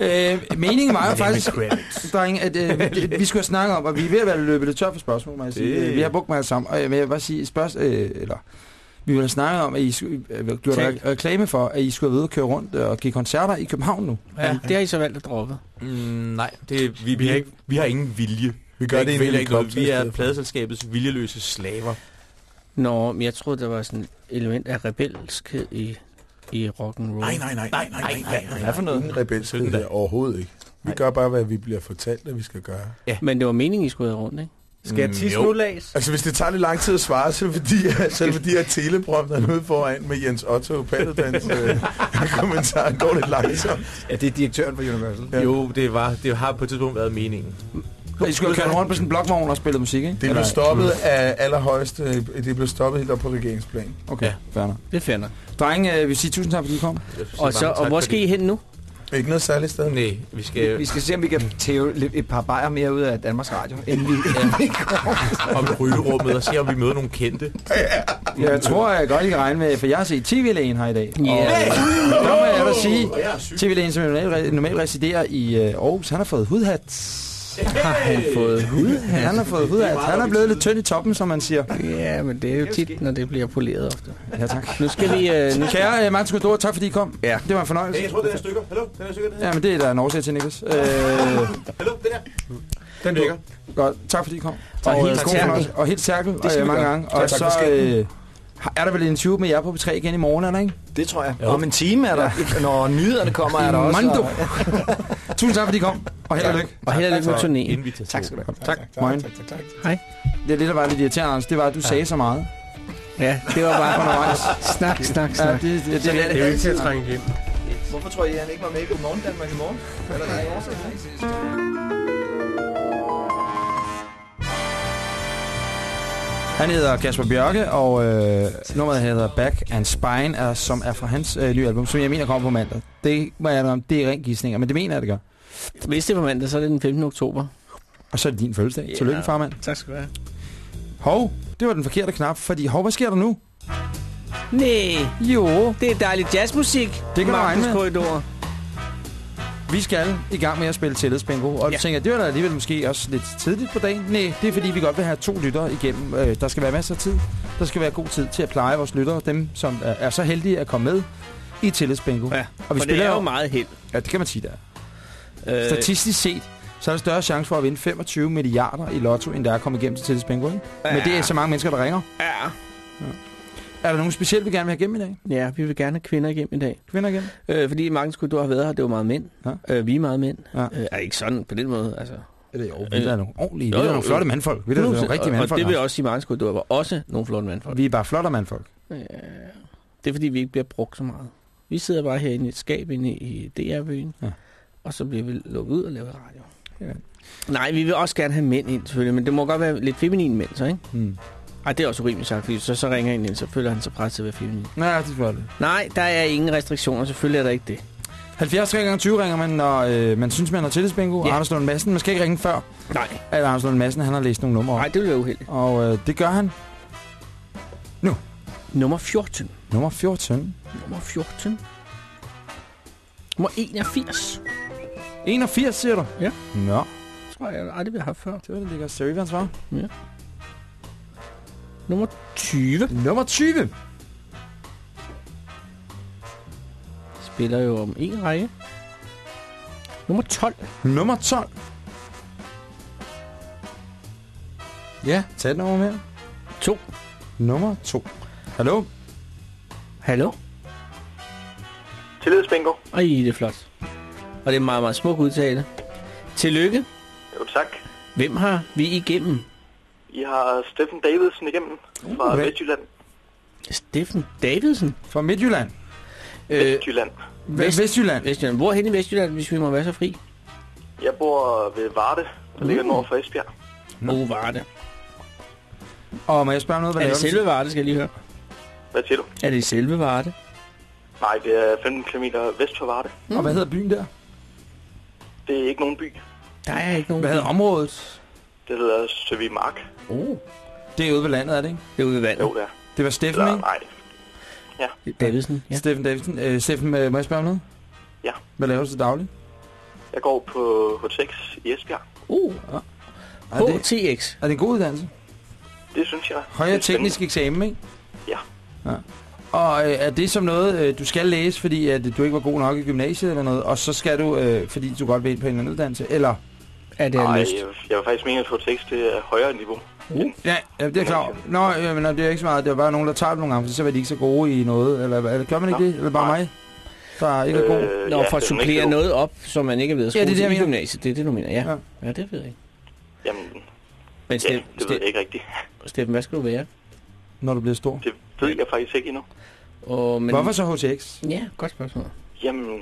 Øh, meningen var jo faktisk, credits. drenge, at øh, vi, vi skulle have snakket om, og vi er ved at være løbet lidt tør for spørgsmål, må jeg sige. Det- Øh, Vi har brugt mig alle sammen, og jeg vil bare sige, spørgsmål, øh, eller, vi ville have snakket om, at I skulle, øh, gjorde reklame for, at I skulle være ude og køre rundt og give koncerter i København nu. Ja, det har I så valgt at droppe. Mm, nej, det, vi, vi, har ikke, vi har ingen vilje. Vi gør det ikke noget. helikopter Vi er pladeselskabets viljeløse slaver. Nå, men jeg troede, der var sådan et element af rebelskhed i, i rock'n'roll. Nej, nej, nej, nej, nej, nej, nej. Hvad for noget? Ingen rebelskhed der overhovedet ikke. Vi gør bare, hvad vi bliver fortalt, at vi skal gøre. Men det var meningen, I skulle have rundt, ikke? Skal jeg Mm, tisse nu, Lags? Altså, hvis det tager lidt lang tid at svare, så er det fordi, at, så er det fordi, at teleprompteren ude foran med Jens Otto Palledans øh, kommentar går lidt langsomt. Ja, det er direktøren for Universal. Ja. Jo, det, var, det har på et tidspunkt været meningen. I skulle have kørt rundt på sådan en blokvogn og spillet musik, ikke? Det blev stoppet af allerhøjeste, det blev stoppet helt op på regeringsplan. Okay, Ja. fair nok. Det er fair nok. Drenge, øh, vi siger tusind tak, fordi I kom. Og, så, og hvor skal I hen nu? Ikke noget særligt sted. Nej, vi skal Vi skal se, om vi kan tæve et par bajer mere ud af Danmarks Radio, inden vi, inden vi går. om rygerummet og se, om vi møder nogle kendte. Jeg tror jeg godt, I kan regne med, for jeg har set tv-lægen her i dag. Ja. Og, øh, der må jeg da sige, tv-lægen, som normalt, normalt residerer i øh, Aarhus, han har fået hudhat. Har han fået hud? Han har fået hudhat. Han er blevet lidt tynd i toppen, som man siger. Ja, men det er jo tit, når det bliver poleret ofte. Ja, tak. Nu skal vi... Øh, nu Kære øh, Martin Skodor, tak fordi I kom. Ja. Det var en fornøjelse. Jeg tror, den er stykker. Hallo, den er stykker. Den, Ja, men det er der en årsag til, Niklas. Øh, Hallo, den der. Den virker. godt, tak fordi I kom. Og Og, helt øh, og helt cirkel skal øh, vi mange gøre. gange. Ja, Og tak så øh, er der vel en interview med jer på P3 igen i morgen, er der ikke? Det tror jeg. Om en time er der, når nyhederne kommer, er der også. Mando. og- Tusind tak fordi I kom. Og held og lykke. og held og lykke med turnéen. Tak skal du have. Tak. tak, Moin. tak, tak, tak. Hej. Det er det, der var lidt irriterende, Anders. Det var, at du sagde så meget. Ja, det var bare Undervejs. snak, snak, Ja, snak. det, det, det, Sådan er det, det Det er jo ikke til at trænge ind. Hvorfor tror I, at han ikke var med i Godmorgen Danmark i morgen? Eller der er årsag Han hedder Kasper Bjørke, og øh, nummeret hedder Back and Spine, er, som er fra hans øh, nye album, som jeg mener kommer på mandag. Det må jeg om, det er rent gissninger, men det mener jeg, det gør. Hvis det er på mandag, så er det den 15. oktober. Og så er det din fødselsdag. Ja. Tillykke, farmand. Tak skal du have. Hov, det var den forkerte knap, fordi hov, hvad sker der nu? Nej, Jo, det er dejlig jazzmusik. Det kan du regne med. Vi skal i gang med at spille tillidsbingo, og ja. Ja. du tænker, det var da alligevel måske også lidt tidligt på dagen. Nej, det er fordi, vi godt vil have to lyttere igennem. Øh, der skal være masser af tid. Der skal være god tid til at pleje vores lyttere, dem som er, er så heldige at komme med i tillidsbingo. Ja, og vi og det spiller er jo meget held. Ja, det kan man sige, der. Øh, Statistisk set, så er der større chance for at vinde 25 milliarder i lotto, end der er at komme igennem til tillidsbingo, ikke? Men det er så mange mennesker, der ringer. ja. Er der nogen specielt, vi gerne vil have igennem i dag? ja, vi vil gerne have kvinder igennem i dag. Kvinder igennem? Øh, fordi Magnus Korridor har været her, det var meget mænd. Ja. Øh, vi er meget mænd. Ja. Øh, er ikke sådan på den måde, altså. Er det jo? Vi er nogle ordentlige, vi Jo, er jo, nogle jo. flotte mandfolk. Vi er nogle rigtige og, og mandfolk. det vil Lars. også sige, at Magnus Korridor var også nogle flotte mandfolk. Vi er bare flotte mandfolk. Øh, det er fordi, vi ikke bliver brugt så meget. Vi sidder bare herinde i et skab inde i DR-byen, Ja. ja. og så bliver vi lukket ud og laver radio. Ja. Nej, vi vil også gerne have mænd ind, selvfølgelig, men det må godt være lidt feminine mænd, så ikke? Hmm. Ej, det er også urimeligt sagt, fordi så, så ringer en ind, så føler han sig presset være feminin. Nej, det er flot. Nej, der er ingen restriktioner, selvfølgelig er der ikke det. 70 gange 20 ringer man, når øh, man synes, man har tillidsbingo. Ja. Ja. Anders Lund Madsen. Man skal ikke ringe før, Nej, at Anders Lund Madsen han har læst nogle numre nej det vil være uheldigt. Og øh, det gør han. Nummer 14. Nummer 14. Nummer 14. Nummer 81. 81, siger du? Ja. Nå, Tror jeg aldrig, vi har haft før. det var det, ligger Serivans var. Nummer 20. Nummer 20. Spiller jo om en række. Nummer 12. Nummer 12. Ja, tag et nummer mere. 2. Nummer 2. Hallo? Hallo? Tillidsbingo. Ej, det er flot. Og det er meget, meget smuk udtale. Tillykke. Jo, tak. Hvem har vi igennem? I har Steffen Davidsen igennem fra Okay. Vestjylland. Steffen Davidsen. Fra Midtjylland. Øh, Vestjylland. Vest- Vestjylland. Vestjylland. Hvor hen i Vestjylland, hvis vi må være så fri? Jeg bor ved Varde, der ligger Mm. nord for Esbjerg. Oh, Varde. Og må jeg spørge noget, hvad Er det laver du? selve Varde, skal jeg lige høre? Hvad siger du? Er det selve Varde? Nej, det er 15 km vest for Varde. Og hvad hedder byen der? Det er ikke nogen by. Der er ikke nogen... Hvad hedder området? Det hedder Søvig Mark. Oh, Det er ude ved landet, er det ikke? det er ude ved vandet. Jo, der. Det var Steffen, Eller, ikke? nej. Davidsen, ja. Steffen Davidsen. Øh, Steffen, øh, må jeg spørge om noget? Ja. Hvad laver du til daglig? Jeg går på HTX i Esbjerg. Uh, ja. Er det- HTX. Er det en god uddannelse? Det synes jeg. Højere Det er teknisk eksamen, ikke? Ja. ja. Og øh, er det som noget, øh, du skal læse, fordi at du ikke var god nok i gymnasiet eller noget, og så skal du, øh, fordi du godt vil ind på en eller anden uddannelse, eller? Er Nej, jeg, jeg vil faktisk mene, at HTX det er højere niveau. Uh. Ja, ja, det er klart. Nå, øh, men det er ikke så meget. Det er bare nogen, der tager det nogle gange, for så var de ikke så gode i noget. Eller, eller gør man ikke det? Eller bare mig, der ikke er god? Øh, Nå, for at supplere noget op, som man ikke er ved at Ja, skrue det er det, jeg til i gymnasiet. Det er det, du mener, ja. Ja. Ja, det ved jeg ikke. Jamen, Men ja, Steffen, det ved jeg ikke rigtigt. Steffen, hvad skal du være? Når du bliver stor. Det ved jeg faktisk ikke endnu. Og, men... Hvorfor så HTX? Ja, godt spørgsmål. Jamen,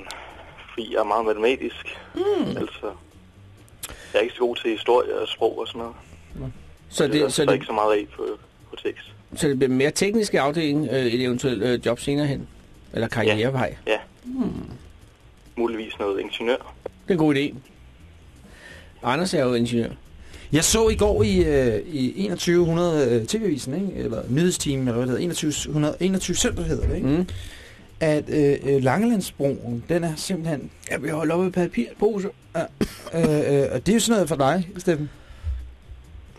fordi jeg er meget matematisk. Mm. Altså, jeg er ikke så god til historie og sprog og sådan noget. Så det, det- er så det- ikke så meget af på HTX. Så det bliver mere tekniske afdeling, øh, et eventuelt øh, job senere hen? Eller karrierevej? Ja, Hmm. muligvis noget ingeniør. Det er en god idé. Anders er jo ingeniør. Jeg så i går i, øh, i 2100 øh, TV-avisen, ikke? eller nyhedsteam, eller hvad det hedder, 2100, 21 søndag hedder det, ikke? Mm. At øh, øh, Langelandsbroen, den er simpelthen... Jeg vil holde op med papirpose. Ja, øh, øh, og det er jo sådan noget for dig, Steffen.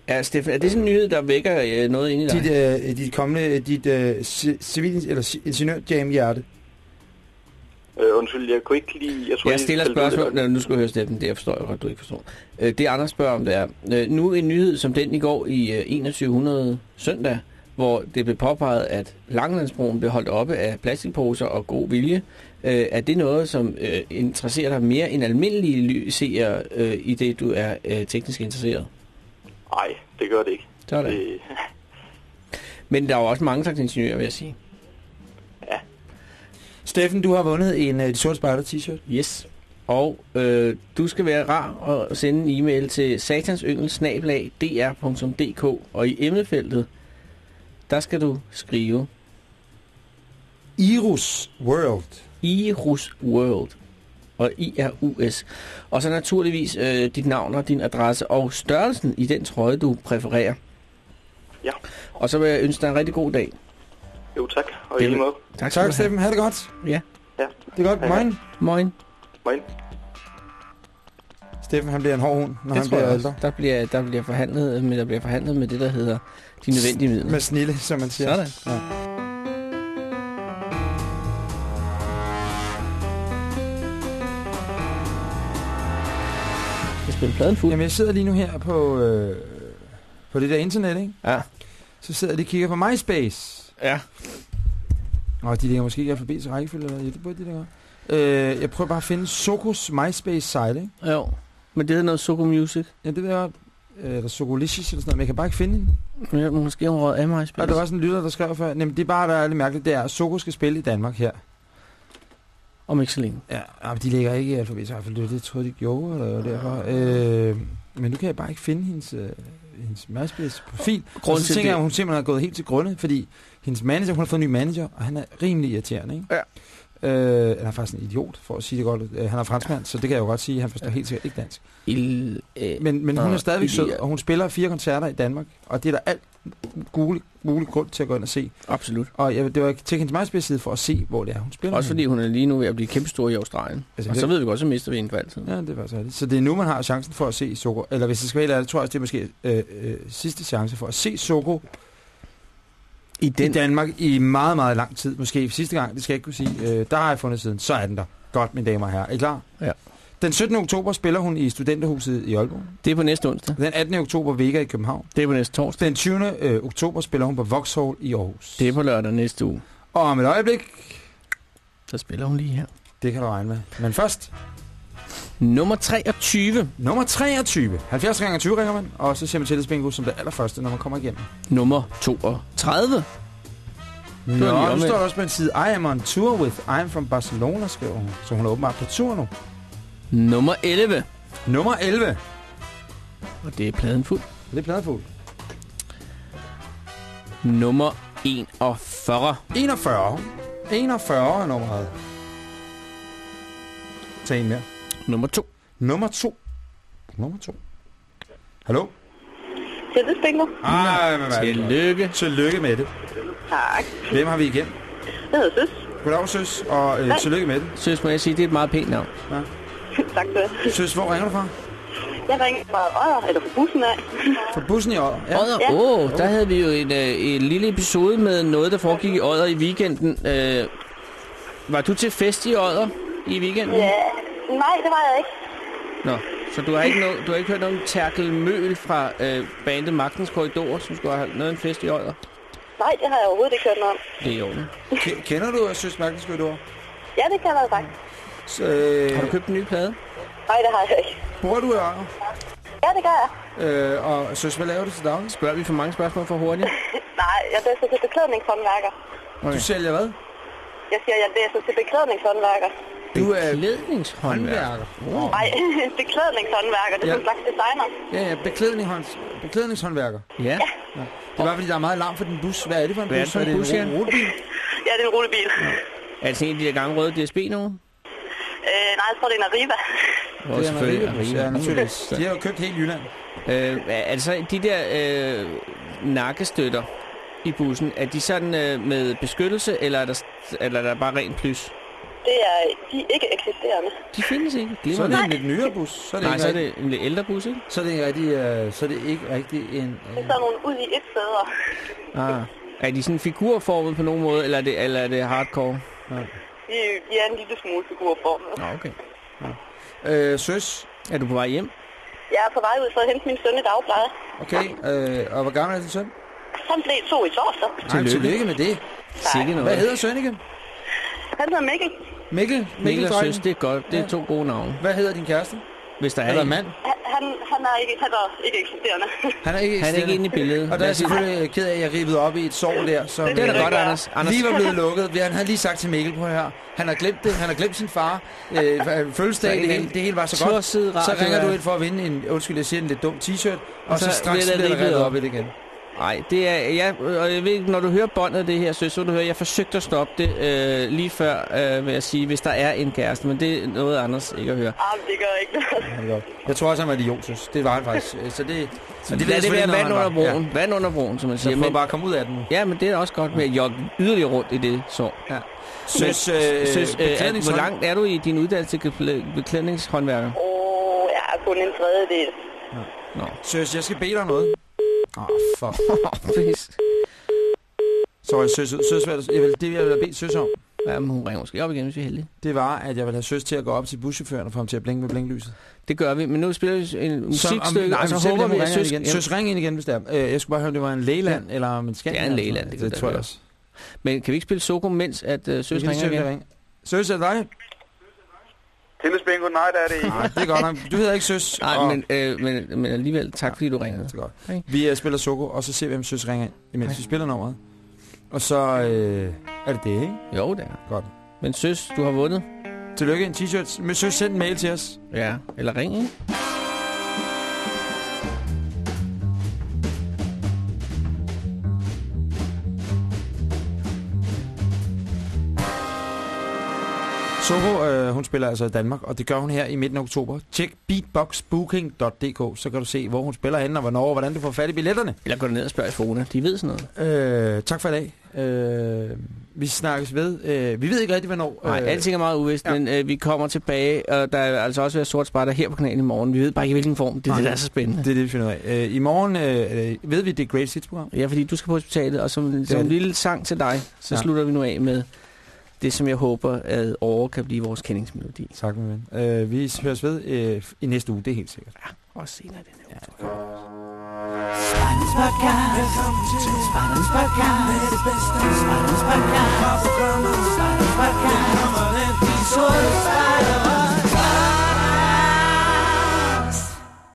Ja, Steffen, er det sådan en nyhed, der vækker øh, noget ind i dig? Dit, øh, dit kommende, dit øh, ci- civil, eller ci- ingeniør-jam-hjerte. Øh, undskyld, jeg kunne ikke lige... Jeg, tror, Jeg stiller spørgsmål. det- Nå, nu skal du høre, Steffen. Det jeg forstår jeg godt, du ikke forstår. Øh, Det Anders spørger om, det er... øh, Nu en nyhed som den i går i øh, 2100 søndag, hvor det blev påpeget, at Langelandsbroen blev holdt oppe af plastikposer og god vilje. Øh, Er det noget, som øh, interesserer dig mere end almindelige seere, øh, i det du er øh, teknisk interesseret? Nej, det gør det ikke. Sådan. Det, Men der er jo også mange slags ingeniører, vil jeg sige. Steffen, du har vundet en uh, De Sorte Spejder t-shirt. Yes. Og øh, du skal være rar og sende en e-mail til satansyngel-dr.dk og i emnefeltet, der skal du skrive Irus World. Irus World. Og I-R-U-S. Og så naturligvis øh, dit navn og din adresse og størrelsen i den trøje, du præfererer. Ja. Og så vil jeg ønske dig en rigtig god dag. jo, tak. Og Det i lige måde. Tak, skal Tak, du have. Steffen. Ha' det godt. Ja. Ja. Det er godt. Moin. Moin. Moin. Steffen, han bliver en hård hund, når Det han bliver ældre. Der bliver, der bliver forhandlet med, der bliver forhandlet med det, der hedder de nødvendige midler. Med snille, som man siger. Sådan. Ja. Jeg spiller pladen fuld. Jamen, jeg sidder lige nu her på, øh, på det der internet, ikke? Ja. Så sidder jeg lige og kigger på MySpace. Ja. Og de ligger måske ikke i alfabetisk rækkefølge, eller ja, det burde de da gøre. Øh, jeg prøver bare at finde Sokos MySpace-site, ikke? Jo. Men det hedder noget Soko Music. Ja, det ved jeg godt. Øh, Eller Sokolicious eller sådan noget, men jeg kan bare ikke finde hende. Jeg måske hun råd af mig Og der var sådan en lytter, der skrev før. Jamen, det er bare, der er lidt mærkeligt, det er, at Soko skal spille i Danmark her. Om ikke så længe. Ja, men de ligger ikke i alfabetisk rækkefølge. Det det, troede, de gjorde, eller derfor. Øh, men nu kan jeg bare ikke finde hendes, øh, hendes MySpace-profil. Og så tænker jeg, at hun simpelthen er gået helt til grunde, fordi hendes manager, hun har fået en ny manager, og han er rimelig irriterende, ikke? Ja. Øh, han er faktisk en idiot, for at sige det godt. Øh, han er franskmand, så det kan jeg jo godt sige. Han forstår helt sikkert ikke dansk. Il, øh, Men, men hun er stadigvæk sød, og hun spiller fire koncerter i Danmark, og det er der alt mulig, mulig grund til at gå ind og se. Absolut. Og jeg, det var til hendes MySpace-side for at se, hvor det er, hun spiller. Også fordi hun er lige nu ved at blive kæmpestor i Australien. Altså, og det- så ved vi godt, så mister vi hende for altid. Ja, det var så det. Så det er nu, man har chancen for at se Soko. Eller hvis det skal være ærligt, tror jeg det er måske øh, øh, sidste chance for at se Soko I i den, Danmark i meget, meget lang tid. Måske sidste gang, det skal jeg ikke kunne sige. Øh, der har jeg fundet siden. Så er den der. Godt, mine damer og herrer. Er I klar? Ja. Den 17. oktober spiller hun i Studenterhuset i Aalborg. det er på næste onsdag. Den 18. oktober Vega i København. Det er på næste torsdag. Den 20. Øh, oktober spiller hun på Vauxhall i Aarhus. Det er på lørdag næste uge. Og om et øjeblik, Så spiller hun lige her. det kan du regne med. Men først, Nummer 23. nummer 23. 70 gange 20 ringer man, og så siger man til bingo som det allerførste, når man kommer igennem. Nummer 32. Nå, nu står der også på en side, I am on tour with I am from Barcelona, skriver hun. Så hun er åbenbart på tur nu. Nummer 11. Nummer 11. Og det er pladen fuld. Det er pladefuld. Nummer 41. 41. 41 er nummeret. Tag en mere. Nummer 2. Nummer 2. Nummer 2. Hallo? Tillidsbingo. Ej, hvad Tillykke. Tillykke med det. Tak. Hvem har vi igen? Jeg hedder Søs. Goddag, søs, og øh, tillykke med det. Synes må jeg sige, det er et meget pænt navn. Ja. tak for det. Søs, hvor ringer du fra? Jeg ringer fra Odder, eller fra bussen af. Fra bussen i år. Ja. Odder, Ja. åh, oh, der havde vi jo en, øh, en lille episode med noget, der foregik i Odder i weekenden. Øh, var du til fest i Odder i weekenden? Ja, nej, det var jeg ikke. Nå, så du har ikke, no, du har ikke hørt noget om Terkel Møl fra øh, bandet Magtens Korridor, som skulle have noget en fest i Odder? Nej, det har jeg overhovedet ikke hørt noget om. Det er i orden. Kender du Søs Magtens Korridor? Ja, det kan jeg sagt. Så, øh, Har du købt en ny plade? Nej, det har jeg ikke. Bor du i? Ja, det gør jeg. Øh, og Søs, hvad laver du til daglig? Spørger vi for mange spørgsmål for hurtigt? Nej, jeg læser til beklædningshåndværker. Du sælger hvad? Jeg siger, jeg læser til beklædningshåndværker. Du er Beklædningshåndværker. Nej, beklædningshåndværker, det er Ja. ja. en slags designer. Ja, ja, beklædningshånds, beklædningshåndværker. Ja. ja. Det var, fordi der er meget langt for din bus. Hvad er det for en Hvad er bus? det for en bus, det ja? en rutebil? Ja, det er en rutebil. Er det sådan en af de der gamle røde DSB nu? Øh, nej, jeg tror, det er en Arriva. Hvor Det er selvfølgelig. Arriva. Ja, naturligvis. De har jo købt hele Jylland. Øh, altså, de der øh, nakkestøtter i bussen, er de sådan øh, med beskyttelse, eller er der, eller er der bare rent plus? Det er de er ikke eksisterende. De findes ikke. Så er det en lidt nyere bus. Så er det Nej, så er det en lidt ældre bus, ikke? Så er det ikke rigtig, øh, så er det ikke rigtig en... Det Øh, er sådan nogle ud i et steder. Ah. Er de sådan figurformet på nogen måde, eller er det, eller er det hardcore? ja. De, de er en lille smule figurformet. Nå, okay. øh, søs, Er du på vej hjem? Jeg er på vej ud for at hente min søn i dagpleje. okay. Øh, og hvor gammel er din søn? Han blev to i torsdag. Nej, tillykke med det. Sikke noget. Hvad hedder søn igen? Han hedder Mikkel. Mikkel? Mikkel og? Søs, det er godt. Det er to gode navne. Hvad hedder din kæreste? Hvis der er Eller en. mand? Han, han, er ikke, han er ikke eksisterende. Han er ikke, Han er ikke inde i billedet. Og der er selvfølgelig ked af, at jeg ribbede op i et sår der. Som, Det er da godt, Anders. Anders. Lige var blevet lukket. Han havde lige sagt til Mikkel, prøv her. Han har glemt det. Han har glemt sin far. Øh, fødselsdag, Så det, hele, det hele var så godt. Så ringer du er- ind for at vinde en, undskyld, jeg siger en lidt dum t-shirt. Og, Og så, så straks bliver der ribbet op i det igen. Nej, det er, jeg, og jeg ved ikke, når du hører båndet af det her, så vil du høre, jeg forsøgte at stoppe det øh, lige før, øh, vil jeg sige, hvis der er en kæreste, men det er noget Anders ikke at høre. Ah, det gør ikke noget. Ja, det. Jeg tror også, han var idiot, synes. Det var han faktisk. Øh, Så det, så Det jeg det være vand under broen. Vand under broen, som man Så siger. prøver Men, bare komme ud af den ja, men det er også godt med at jogge yderligere rundt i det så. Ja. Men, Søs, øh, søs, øh, at, hvor langt er du i din uddannelse til beklæ- beklædningshåndværker? Åh, oh, jeg er kun en tredjedel. Nå. Søs, jeg skal bede dig noget. Åh, oh, fuck. Please. Sorry, søs, søs, hvad- jeg vil, det jeg vil have bedt søs om, Jamen, hun ringer måske op igen, hvis vi er heldige. det var, at jeg vil have søs til at gå op til buschaufføren og få ham til at blinke med blinklyset. Det gør vi, men nu spiller vi en musikstykke, nej, og så håber vi, at søs... igen. Søs, ring ind igen, hvis det er. Øh, jeg skulle bare høre, om det var en lægeland eller om en scan. Det er en lægeland, det kan det, da tror jeg være. også. Men kan vi ikke spille Soko, mens at uh, søs ringer igen? det. Søs, er det dig? Tennis bingo, nej, det er det ikke. Nej, det er godt nok. Du hedder ikke søs. Nej, og- men, øh, men, men alligevel, tak fordi du Ja, ringede. det er godt. Vi uh, spiller Soko, og så ser vi, om søs ringer ind, imens vi spiller nummeret. Og så øh, er det det, ikke? Jo, det er. Godt. Men søs, du har vundet. Tillykke, en t-shirt. Men søs, send en mail til os. Ja, eller ring, ikke? Soko, øh, hun spiller altså i Danmark, og det gør hun her i midten af oktober. Tjek beatboxbooking.dk, så kan du se, hvor hun spiller henne, og hvornår, og hvordan du får fat i billetterne. Eller gå ned og spørg i Fona. De ved sådan noget. Øh, tak for i dag. Øh, vi snakkes ved. Øh, vi ved ikke rigtig, hvornår. Nej, øh, alting er meget uvist, ja. men øh, vi kommer tilbage, og der er altså også været sort spejder her på kanalen i morgen. Vi ved bare ikke, i hvilken form. Det er Nej. det, der er så spændende. Det er det, vi finder ud af. Øh, I morgen øh, ved vi, det er Great Hits program. Ja, fordi du skal på hospitalet, og som, som en lille sang til dig, så ja. slutter vi nu af med det, som jeg håber, at over kan blive vores kendingsmelodi. Tak, min ven. Øh, vi høres ved øh, i næste uge, det er helt sikkert. Også senere i den her Ja. Spejdernes podcast. Velkommen til Spejdernes podcast. Med det bedste. Spejdernes podcast. Fra programmet. Spejdernes podcast. Vi kommer den. De sorte spejdere.